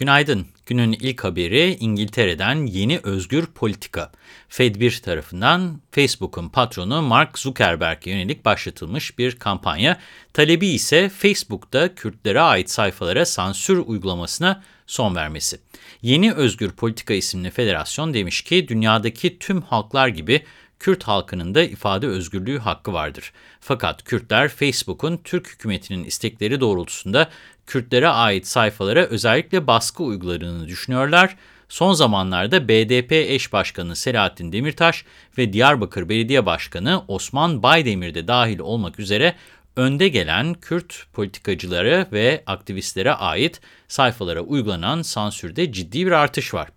Günaydın. Günün ilk haberi İngiltere'den yeni özgür politika. Fed1 tarafından Facebook'un patronu Mark Zuckerberg'e yönelik başlatılmış bir kampanya. Talebi ise Facebook'ta Kürtlere ait sayfalara sansür uygulamasına son vermesi. Yeni Özgür Politika isimli federasyon demiş ki dünyadaki tüm halklar gibi Kürt halkının da ifade özgürlüğü hakkı vardır. Fakat Kürtler Facebook'un Türk hükümetinin istekleri doğrultusunda Kürtlere ait sayfalara özellikle baskı uyguladığını düşünüyorlar. Son zamanlarda BDP eş başkanı Selahattin Demirtaş ve Diyarbakır Belediye Başkanı Osman Baydemir de dahil olmak üzere önde gelen Kürt politikacıları ve aktivistlere ait sayfalara uygulanan sansürde ciddi bir artış var.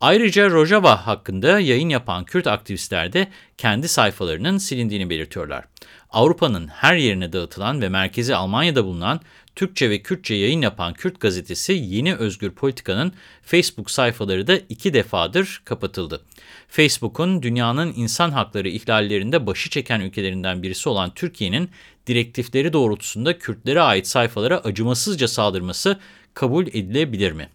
Ayrıca Rojava hakkında yayın yapan Kürt aktivistler de kendi sayfalarının silindiğini belirtiyorlar. Avrupa'nın her yerine dağıtılan ve merkezi Almanya'da bulunan Türkçe ve Kürtçe yayın yapan Kürt gazetesi Yeni Özgür Politika'nın Facebook sayfaları da iki defadır kapatıldı. Facebook'un dünyanın insan hakları ihlallerinde başı çeken ülkelerinden birisi olan Türkiye'nin direktifleri doğrultusunda Kürtlere ait sayfalara acımasızca saldırması kabul edilebilir mi?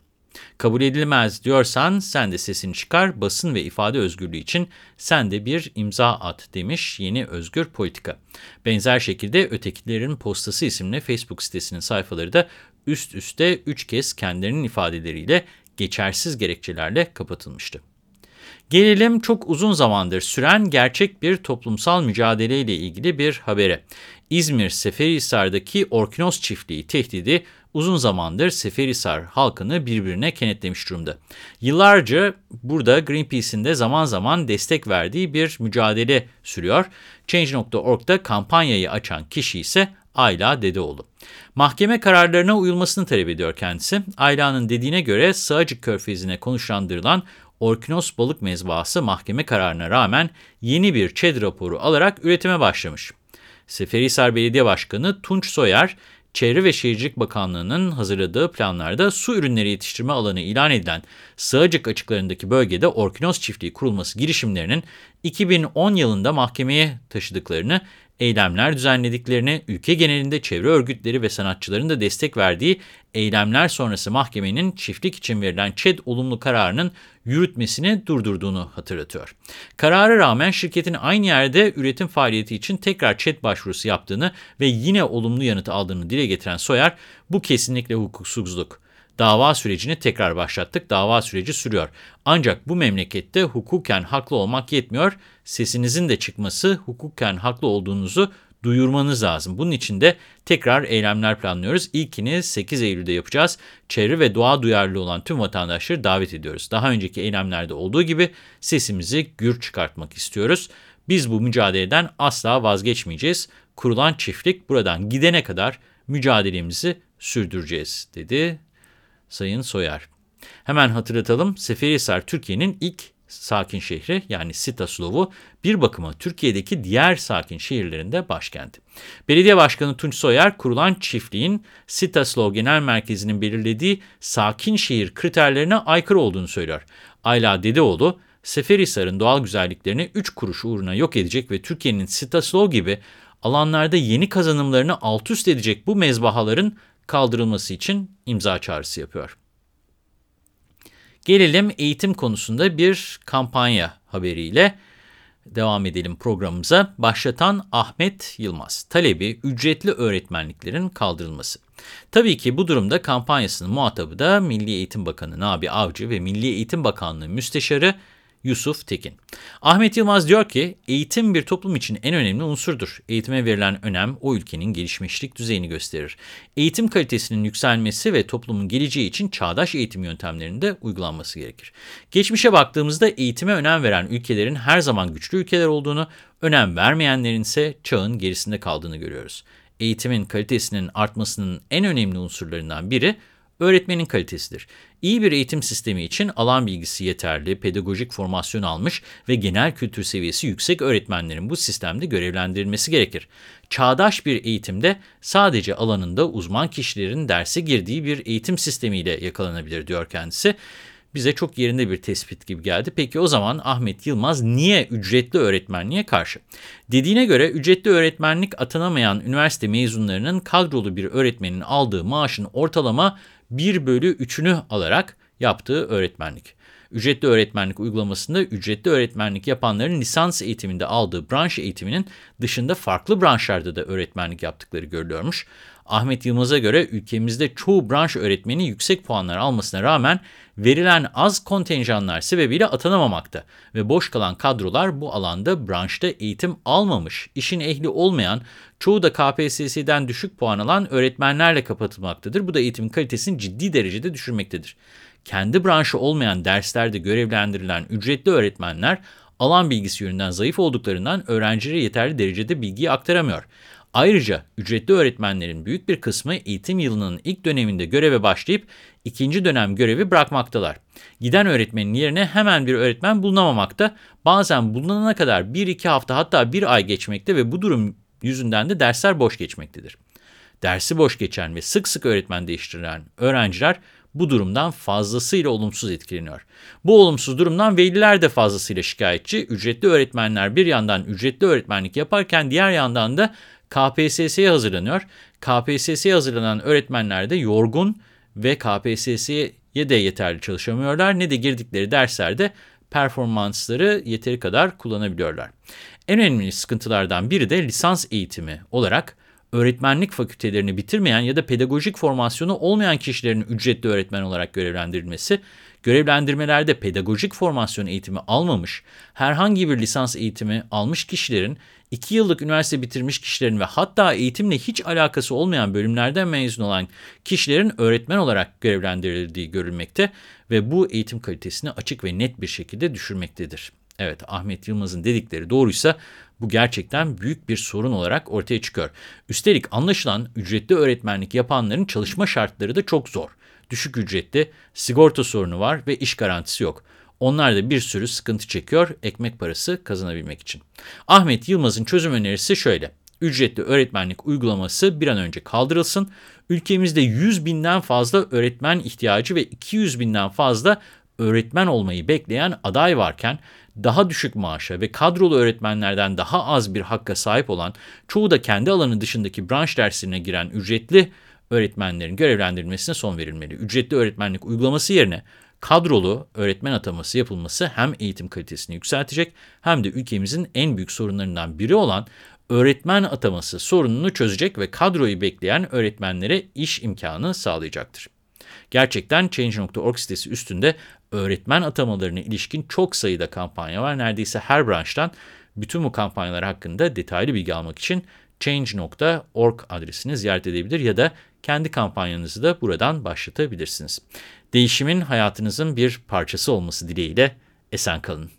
Kabul edilmez diyorsan sen de sesini çıkar, basın ve ifade özgürlüğü için sen de bir imza at demiş yeni özgür politika. Benzer şekilde Ötekilerin Postası isimli Facebook sitesinin sayfaları da üst üste 3 kez kendilerinin ifadeleriyle geçersiz gerekçelerle kapatılmıştı. Gelelim çok uzun zamandır süren gerçek bir toplumsal mücadeleyle ilgili bir habere. İzmir Seferihisar'daki Orkinos çiftliği tehdidi uzun zamandır Seferihisar halkını birbirine kenetlemiş durumda. Yıllarca burada Greenpeace'in de zaman zaman destek verdiği bir mücadele sürüyor. Change.org'da kampanyayı açan kişi ise Ayla Dedeoğlu. Mahkeme kararlarına uyulmasını talep ediyor kendisi. Ayla'nın dediğine göre Sığacık Körfezi'ne konuşlandırılan Orkinos balık mezbahası mahkeme kararına rağmen yeni bir ÇED raporu alarak üretime başlamış. Seferihisar Belediye Başkanı Tunç Soyer, Çevre ve Şehircilik Bakanlığı'nın hazırladığı planlarda su ürünleri yetiştirme alanı ilan edilen Sığacık açıklarındaki bölgede Orkinos çiftliği kurulması girişimlerinin 2010 yılında mahkemeye taşıdıklarını eylemler düzenlediklerini, ülke genelinde çevre örgütleri ve sanatçıların da destek verdiği eylemler sonrası mahkemenin çiftlik için verilen ÇED olumlu kararının yürütmesini durdurduğunu hatırlatıyor. Karara rağmen şirketin aynı yerde üretim faaliyeti için tekrar ÇED başvurusu yaptığını ve yine olumlu yanıt aldığını dile getiren Soyer, bu kesinlikle hukuksuzluk. Dava sürecini tekrar başlattık. Dava süreci sürüyor. Ancak bu memlekette hukuken haklı olmak yetmiyor. Sesinizin de çıkması, hukuken haklı olduğunuzu duyurmanız lazım. Bunun için de tekrar eylemler planlıyoruz. İlkini 8 Eylül'de yapacağız. Çevre ve doğa duyarlı olan tüm vatandaşları davet ediyoruz. Daha önceki eylemlerde olduğu gibi sesimizi gür çıkartmak istiyoruz. Biz bu mücadeleden asla vazgeçmeyeceğiz. Kurulan çiftlik buradan gidene kadar mücadelemizi sürdüreceğiz dedi Sayın Soyer. Hemen hatırlatalım Seferihisar Türkiye'nin ilk sakin şehri yani Sitaslov'u bir bakıma Türkiye'deki diğer sakin şehirlerinde başkenti. Belediye Başkanı Tunç Soyer kurulan çiftliğin Sitaslov Genel Merkezi'nin belirlediği sakin şehir kriterlerine aykırı olduğunu söylüyor. Ayla Dedeoğlu, Seferihisar'ın doğal güzelliklerini 3 kuruş uğruna yok edecek ve Türkiye'nin Sitaslov gibi alanlarda yeni kazanımlarını alt üst edecek bu mezbahaların kaldırılması için imza çağrısı yapıyor. Gelelim eğitim konusunda bir kampanya haberiyle devam edelim programımıza. Başlatan Ahmet Yılmaz. Talebi ücretli öğretmenliklerin kaldırılması. Tabii ki bu durumda kampanyasının muhatabı da Milli Eğitim Bakanı Nabi Avcı ve Milli Eğitim Bakanlığı Müsteşarı Yusuf Tekin. Ahmet Yılmaz diyor ki, eğitim bir toplum için en önemli unsurdur. Eğitime verilen önem o ülkenin gelişmişlik düzeyini gösterir. Eğitim kalitesinin yükselmesi ve toplumun geleceği için çağdaş eğitim yöntemlerinde uygulanması gerekir. Geçmişe baktığımızda eğitime önem veren ülkelerin her zaman güçlü ülkeler olduğunu, önem vermeyenlerin ise çağın gerisinde kaldığını görüyoruz. Eğitimin kalitesinin artmasının en önemli unsurlarından biri, öğretmenin kalitesidir. İyi bir eğitim sistemi için alan bilgisi yeterli, pedagojik formasyon almış ve genel kültür seviyesi yüksek öğretmenlerin bu sistemde görevlendirilmesi gerekir. Çağdaş bir eğitimde sadece alanında uzman kişilerin derse girdiği bir eğitim sistemiyle yakalanabilir diyor kendisi. bize çok yerinde bir tespit gibi geldi. Peki o zaman Ahmet Yılmaz niye ücretli öğretmenliğe karşı? Dediğine göre ücretli öğretmenlik atanamayan üniversite mezunlarının kadrolu bir öğretmenin aldığı maaşın ortalama 1 bölü 3'ünü alarak yaptığı öğretmenlik. Ücretli öğretmenlik uygulamasında ücretli öğretmenlik yapanların lisans eğitiminde aldığı branş eğitiminin dışında farklı branşlarda da öğretmenlik yaptıkları görülüyormuş. Ahmet Yılmaz'a göre ülkemizde çoğu branş öğretmeni yüksek puanlar almasına rağmen verilen az kontenjanlar sebebiyle atanamamakta ve boş kalan kadrolar bu alanda branşta eğitim almamış, işin ehli olmayan, çoğu da KPSS'den düşük puan alan öğretmenlerle kapatılmaktadır. Bu da eğitimin kalitesini ciddi derecede düşürmektedir. Kendi branşı olmayan derslerde görevlendirilen ücretli öğretmenler alan bilgisi yönünden zayıf olduklarından öğrencilere yeterli derecede bilgiyi aktaramıyor. Ayrıca ücretli öğretmenlerin büyük bir kısmı eğitim yılının ilk döneminde göreve başlayıp ikinci dönem görevi bırakmaktalar. Giden öğretmenin yerine hemen bir öğretmen bulunamamakta, bazen bulunana kadar 1-2 hafta hatta 1 ay geçmekte ve bu durum yüzünden de dersler boş geçmektedir. Dersi boş geçen ve sık sık öğretmen değiştiren öğrenciler bu durumdan fazlasıyla olumsuz etkileniyor. Bu olumsuz durumdan veliler de fazlasıyla şikayetçi. Ücretli öğretmenler bir yandan ücretli öğretmenlik yaparken diğer yandan da KPSS'ye hazırlanıyor. KPSS'ye hazırlanan öğretmenler de yorgun ve KPSS'ye de yeterli çalışamıyorlar. Ne de girdikleri derslerde performansları yeteri kadar kullanabiliyorlar. En önemli sıkıntılardan biri de lisans eğitimi olarak öğretmenlik fakültelerini bitirmeyen ya da pedagojik formasyonu olmayan kişilerin ücretli öğretmen olarak görevlendirilmesi, görevlendirmelerde pedagojik formasyon eğitimi almamış, herhangi bir lisans eğitimi almış kişilerin, 2 yıllık üniversite bitirmiş kişilerin ve hatta eğitimle hiç alakası olmayan bölümlerden mezun olan kişilerin öğretmen olarak görevlendirildiği görülmekte ve bu eğitim kalitesini açık ve net bir şekilde düşürmektedir. Evet Ahmet Yılmaz'ın dedikleri doğruysa bu gerçekten büyük bir sorun olarak ortaya çıkıyor. Üstelik anlaşılan ücretli öğretmenlik yapanların çalışma şartları da çok zor. Düşük ücretli, sigorta sorunu var ve iş garantisi yok. Onlar da bir sürü sıkıntı çekiyor ekmek parası kazanabilmek için. Ahmet Yılmaz'ın çözüm önerisi şöyle. Ücretli öğretmenlik uygulaması bir an önce kaldırılsın. Ülkemizde 100 binden fazla öğretmen ihtiyacı ve 200 binden fazla öğretmen olmayı bekleyen aday varken daha düşük maaşa ve kadrolu öğretmenlerden daha az bir hakka sahip olan, çoğu da kendi alanı dışındaki branş derslerine giren ücretli öğretmenlerin görevlendirilmesine son verilmeli. Ücretli öğretmenlik uygulaması yerine kadrolu öğretmen ataması yapılması hem eğitim kalitesini yükseltecek hem de ülkemizin en büyük sorunlarından biri olan öğretmen ataması sorununu çözecek ve kadroyu bekleyen öğretmenlere iş imkanı sağlayacaktır. Gerçekten Change.org sitesi üstünde öğretmen atamalarına ilişkin çok sayıda kampanya var. Neredeyse her branştan bütün bu kampanyalar hakkında detaylı bilgi almak için change.org adresini ziyaret edebilir ya da kendi kampanyanızı da buradan başlatabilirsiniz. Değişimin hayatınızın bir parçası olması dileğiyle esen kalın.